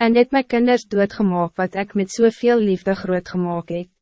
En het my kinders doodgemaak wat ik met soveel liefde groot gemaakt het.